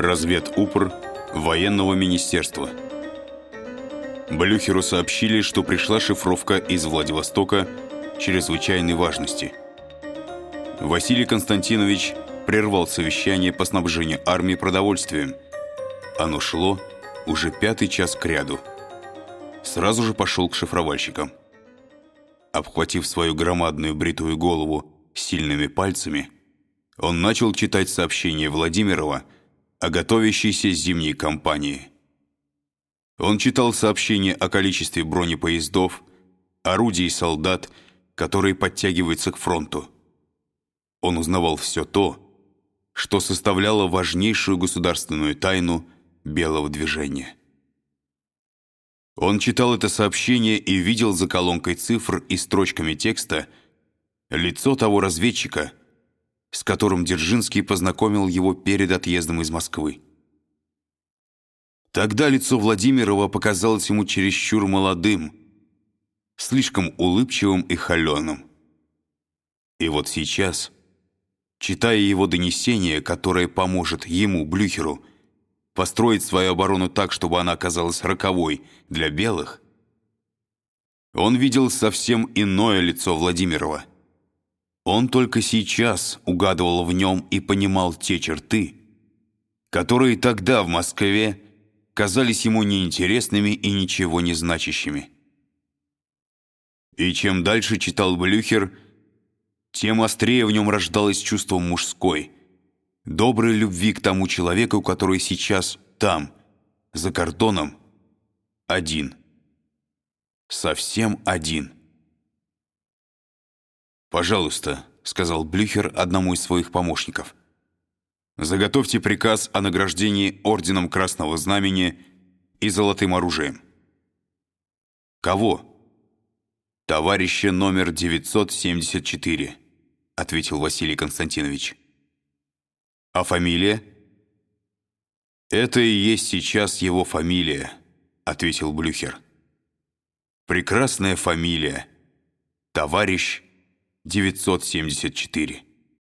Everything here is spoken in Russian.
Разведупр военного министерства. Блюхеру сообщили, что пришла шифровка из Владивостока чрезвычайной важности. Василий Константинович прервал совещание по снабжению армии продовольствием. Оно шло уже пятый час к ряду. Сразу же пошел к шифровальщикам. Обхватив свою громадную бритую голову сильными пальцами, он начал читать сообщение Владимирова о готовящейся зимней кампании. Он читал сообщения о количестве бронепоездов, орудий и солдат, которые подтягиваются к фронту. Он узнавал все то, что составляло важнейшую государственную тайну белого движения. Он читал это сообщение и видел за колонкой цифр и строчками текста лицо того разведчика, с которым Дзержинский познакомил его перед отъездом из Москвы. Тогда лицо Владимирова показалось ему чересчур молодым, слишком улыбчивым и холеным. И вот сейчас, читая его донесение, которое поможет ему, Блюхеру, построить свою оборону так, чтобы она оказалась роковой для белых, он видел совсем иное лицо Владимирова. Он только сейчас угадывал в нем и понимал те черты, которые тогда в Москве казались ему неинтересными и ничего не значащими. И чем дальше читал Блюхер, тем острее в нем рождалось чувство мужской – доброй любви к тому человеку, который сейчас там, за кордоном, один. Совсем один. «Пожалуйста», — сказал Блюхер одному из своих помощников, «заготовьте приказ о награждении Орденом Красного Знамени и Золотым оружием». «Кого?» «Товарища номер 974», — ответил Василий Константинович. А фамилия? Это и есть сейчас его фамилия, ответил Блюхер. Прекрасная фамилия. Товарищ 974.